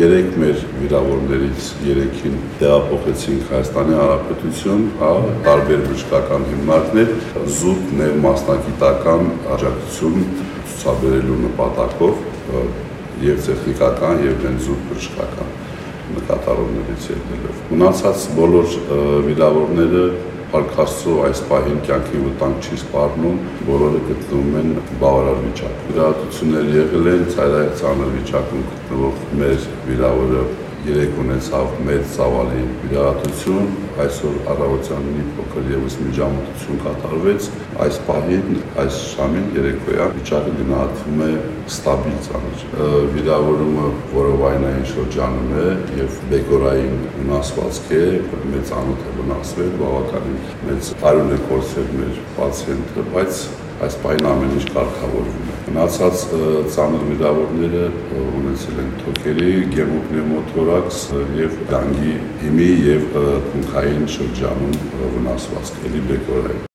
Երեք մեր վիրավորներից երեքին տեղափոխեցինք Հայաստանի Հանրապետություն, հա, տարբեր բժշկական հիմնարկներ, զուտ ներ մասնակիտական աջակցություն ցուցաբերելու նպատակով եւ տեխնիկական եւ դեն զուտ բժշկական նկատառումներից ելնելով։ Մնացած բոլոր վիրավորները Փարքաստու այս պահին կյանքի վտանգ չի սպառնում, բոլորը գտնվում են բավարար վիճակում։ Վիրահատություններ եղել են ցայրայցանր վիճակում գտնվող մեր վիրավորը երեք ունեցավ մեծ ծավալի վիրահատություն, այսօր առավոտյան մի փոքր եւս միջամտություն կատարվեց։ Այս պահին, այս շամին երեկոյան վիճակը գնահատվում է ստաբիլ ծանր։ Վիրավորումը որովայնային շրջանում է եւ բեկորային վնասվածք է, մեծ անոթ է վնասվել, բավականին մեծ արյուն է կորցրել մեր պացիենտը, բայց այս պայն ամեն ինչ կարգավորվում է։ Մնացած ծանր վիրավորները ունեցել են թոքերի, գեմոպնևմոթորակս եւ գանգի հիմի եւ թունքային շրջանում վնասվածք, էլի բեկորային։